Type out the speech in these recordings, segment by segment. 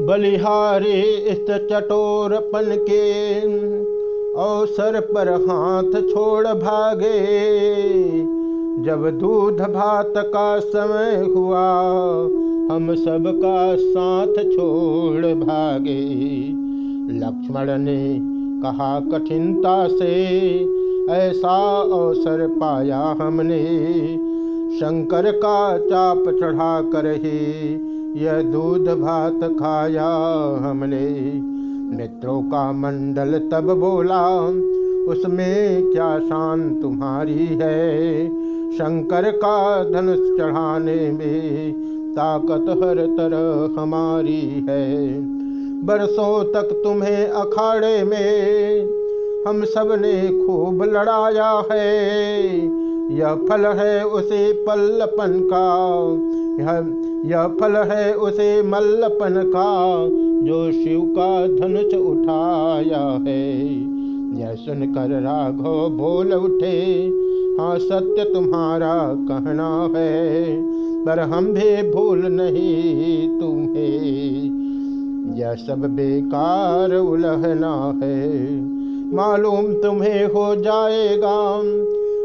बलिहारी इस चटोरपन के अवसर पर हाथ छोड़ भागे। जब दूध भात का समय हुआ, हम सबका साथ छोड़ भागे। लक्ष्मण ने कहा, कठिनता से ऐसा अवसर पाया हमने। शंकर का चाप चढ़ा कर ही यह दूध भात खाया हमने। मित्रों का मंडल तब बोला, उसमें क्या शान तुम्हारी है? शंकर का धनुष चढ़ाने में ताकत हर तरह हमारी है। बरसों तक तुम्हें अखाड़े में हम सबने खूब लड़ाया है। यह फल है उसे पल्लपन का। यह यह फल है उसे मल्लपन का। जो शिव का धनुष उठाया है। यह सुनकर राघव बोल उठे हाँ सत्य तुम्हारा कहना है, पर हम भी भूल नहीं तुम्हें। यह सब बेकार उलहना है। मालूम तुम्हें हो जाएगा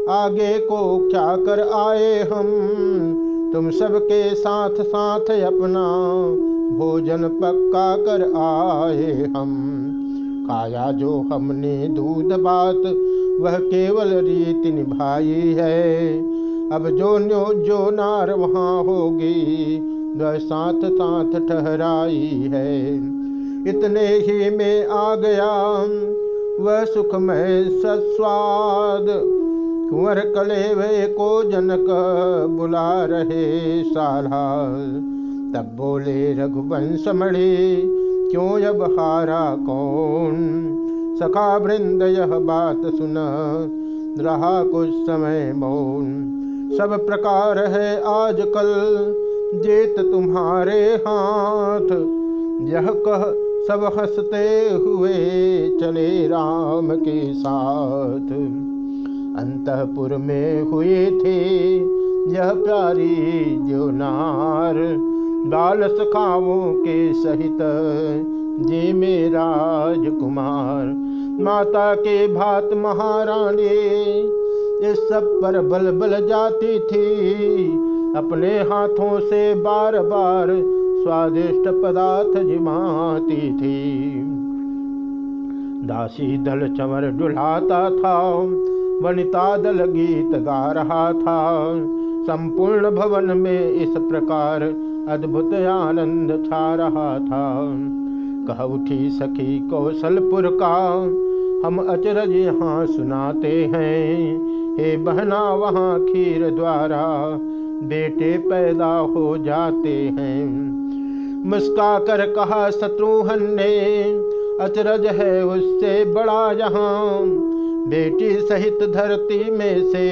आगे को क्या कर आए हम? तुम सबके साथ साथ अपना भोजन पक्का कर आए हम। खाया जो हमने दूध बात, वह केवल रीति निभाई है। अब जो न्यो जो नार वहाँ होगी, वह साथ साथ ठहराई है। इतने ही में आ गया, वह सुखमय सस्वाद। कुंवर कलेवे को जनक बुला रहे साला। तब बोले, रघुवंश मणि, क्यों अब हारा कौन? सखा वृंद, यह बात सुन, रहा कुछ समय मौन। सब प्रकार है आजकल, जेत तुम्हारे हाथ। यह कह, सब हँसते हुए चले राम के साथ। अंतपुर में हुई थी। यह प्यारी जो नार बाल सखाओं के सहित जे में राजकुमार, माता के भात महारानी, इस सब पर बल बल जाती थी। अपने हाथों से बार बार स्वादिष्ट पदार्थ जिमाती थी। दासी दल चमर डुलाता था। वनिता दल गीत गा रहा था। संपूर्ण भवन में इस प्रकार अद्भुत आनंद छा रहा था। कह उठी सखी कौशलपुर का, हम अचरज यहाँ सुनाते हैं। हे बहना, वहाँ खीर द्वारा बेटे पैदा हो जाते हैं। मुस्का कर कहा शत्रुहन ने, अचरज है उससे बड़ा यहाँ बेटी सहित धरती में से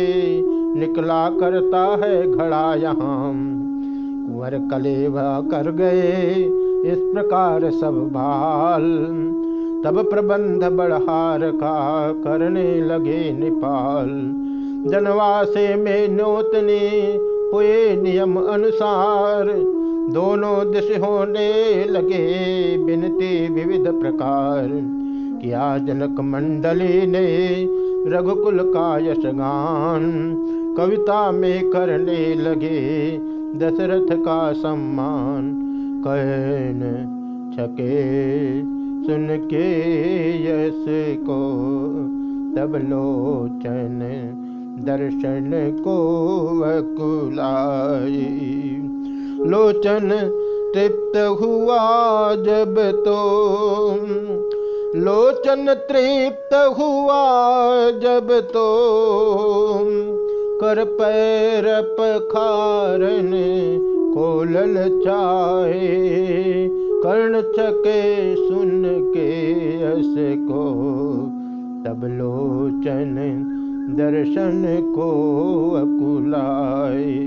निकला करता है घड़ा यहाँ। कुंवर कलेवा कर गए इस प्रकार सब बाल। तब प्रबंध बढ़हार का करने लगे निपाल। जनवासे में नोतने हुए नियम अनुसार। दोनों दिश होने लगे बिनती विविध प्रकार। किया जनक मंडली ने रघुकुल का यशगान कविता में करने लगे दशरथ का सम्मान। कहन छके सुन के यश को, तब लोचन दर्शन को वकुलाई। लोचन तृप्त हुआ जब तो लोचन तृप्त हुआ जब तो कर पैर पखारन कोलल चाहे, कर्ण चके सुन के अस को। तब लोचन दर्शन को अकुलाए।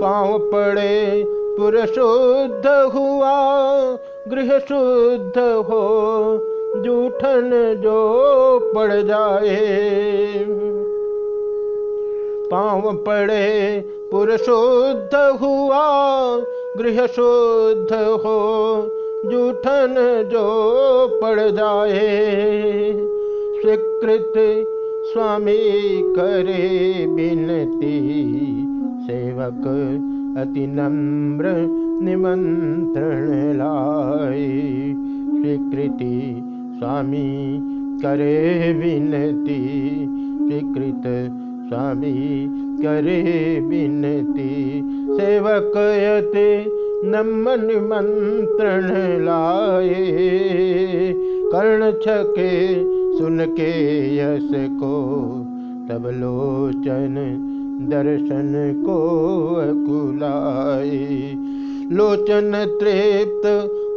पाँव पड़े पुरुषुद्ध हुआ, गृह शुद्ध हो जूठन जो पड़ जाए। पाँव पड़े पुरुषुद्ध हुआ, गृह शुद्ध हो, जूठन जो पड़ जाए। स्वीकृत स्वामी करे बिनती सेवक अति नम्र निमंत्रण लाए। स्वीकृति स्वामी करे विनती स्वीकृत स्वामी करे विनती। सेवक यति नम निमंत्रण लाए, कर्ण छके सुन के यश को, तब लोचन दर्शन को कुलाए लोचन तृप्त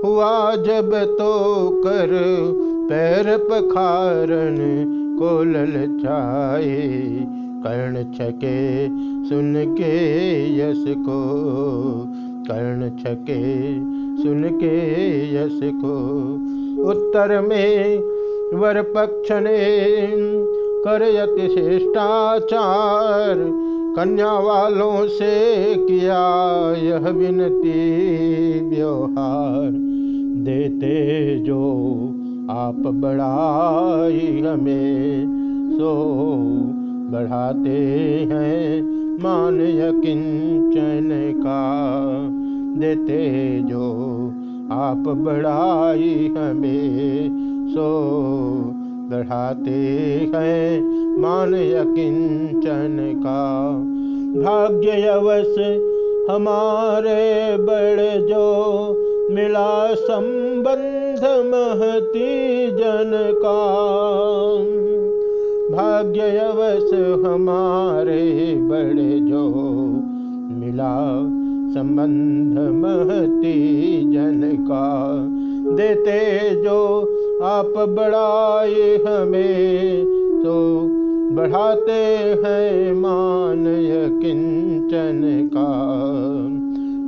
हुआ जब तो कर पैर पखारन को ललचाए कर्ण छके सुन के यश को कर्ण छके सुन के यश को उत्तर में वर पक्ष ने करयति शिष्टाचार कन्या वालों से किया यह विनती, व्यवहार देते जो आप बढ़ाई हमें सो बढ़ाते हैं। मान यकिंचन का देते जो आप बढ़ाई हमें सो बढ़ाते हैं। मान यकिंचन का भाग्य अवश हमारे बड़ जो मिला संबंध महती जन का भाग्य अवश हमारे बड़े जो मिला संबंध महती जन का देते जो आप बढ़ाए हमें तो बढ़ाते हैं मान किंचन का।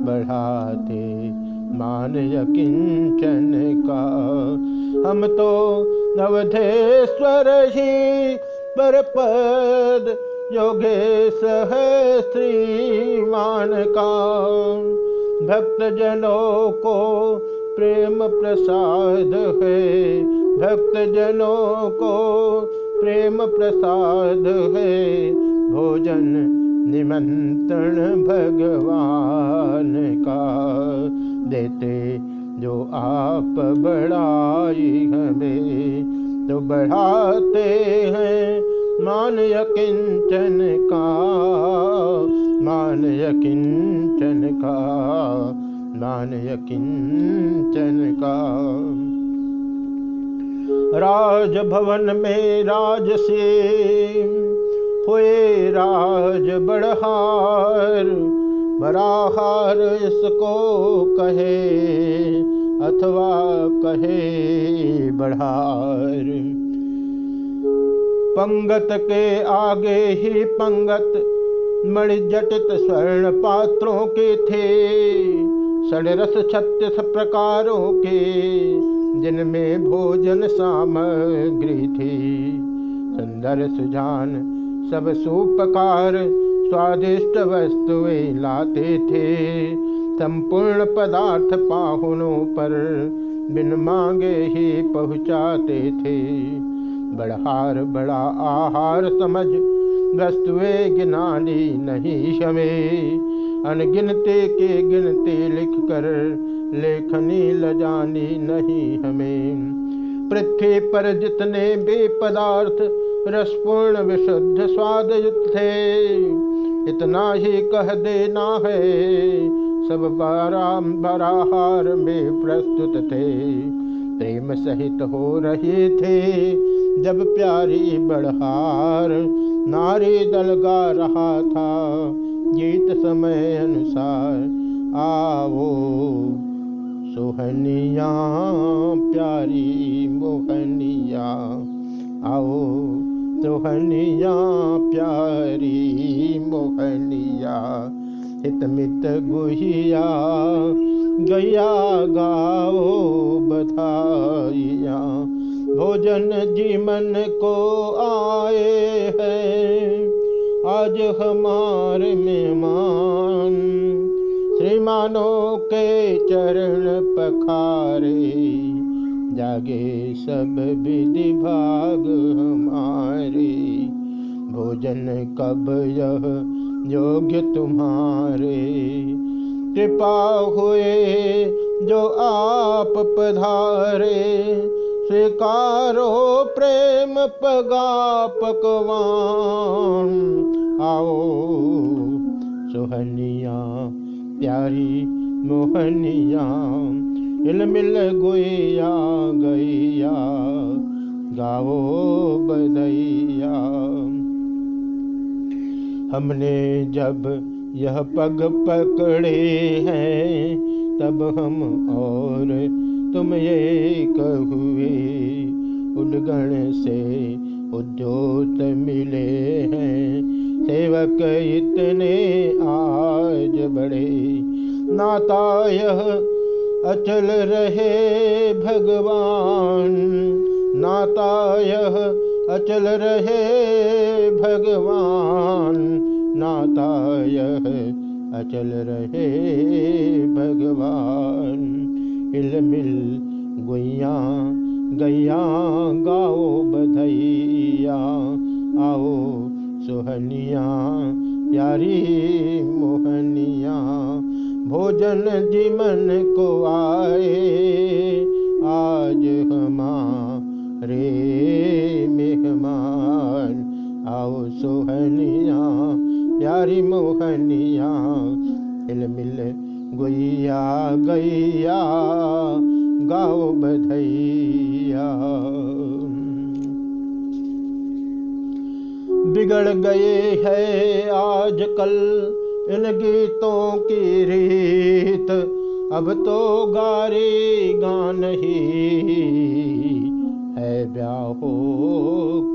बढ़ाते मान किंचन का हम तो नवधेश्वर ही पर पद योगेश है श्रीमान का भक्त जनों को प्रेम प्रसाद है। भक्त जनों को प्रेम प्रसाद है। भोजन निमंत्रण भगवान का। देते, जो आप बढ़ाई हमें तो बढ़ाते हैं मान यकिंचन का, मान यकिंचन का, मान यकिंचन का। राजभवन में राज से हुए राज बढ़हार बराहार इसको कहे अथवा कहे बढ़ार। पंगत के आगे ही पंगत, मणिजटित स्वर्ण पात्रों के थे। षडरस छत्तीस प्रकारों के, जिनमें भोजन सामग्री थी। सुंदर सुजान सब सुपकार स्वादिष्ट वस्तुएँ लाते थे संपूर्ण पदार्थ पाहुनों पर बिन मांगे ही पहुँचाते थे बड़हार, बड़ा आहार समझ, वस्तुएँ गिनानी नहीं हमें अनगिनते के गिनते लिख कर लेखनी लजानी नहीं हमें। पृथ्वी पर जितने भी पदार्थ रसपूर्ण विशुद्ध स्वाद युक्त थे इतना ही कह देना है, सब बाराम बराहार में प्रस्तुत थे। प्रेम सहित हो रहे थे, जब प्यारी बढ़हार नारी दल गा रहा था। गीत समय अनुसार, आओ सोहनिया, प्यारी मोहनिया, आओ सोहनिया प्यारी मोहनिया हितमित गुहिया, गया गाओ बधाइया। भोजन जीवन को आए हैं, आज हमारे मेहमान। श्रीमानों के चरण पखारे जागे सब विधि भाग हमारे। भोजन कब यह योग्य तुम्हारे? कृपा हुए जो आप पधारे, स्वीकारो प्रेम पगा पकवान आओ सोहनिया, प्यारी मोहनिया हिल मिल गोया गैया गाओ बदैया हमने जब यह पग पकड़े हैं, तब हम और तुम ये कहुए, उदगण से उद्योत मिले हैं। सेवक इतने आज बड़े, नाता यह अचल रहे भगवान। नाता यह अचल रहे भगवान। नाता यह अचल रहे भगवान। हिल मिल गुइया गैया गाओ बधैया। आओ सोहनिया, प्यारी मोहनिया। भोजन जीवन को आए। आज हमारे मेहमान आओ सोहनिया, प्यारी मोहनिया हिल मिल गुइया गैया गाओ बधैया। बिगड़ गए है आजकल इन गीतों की रीत अब तो गारी गान ही है ब्याह रीत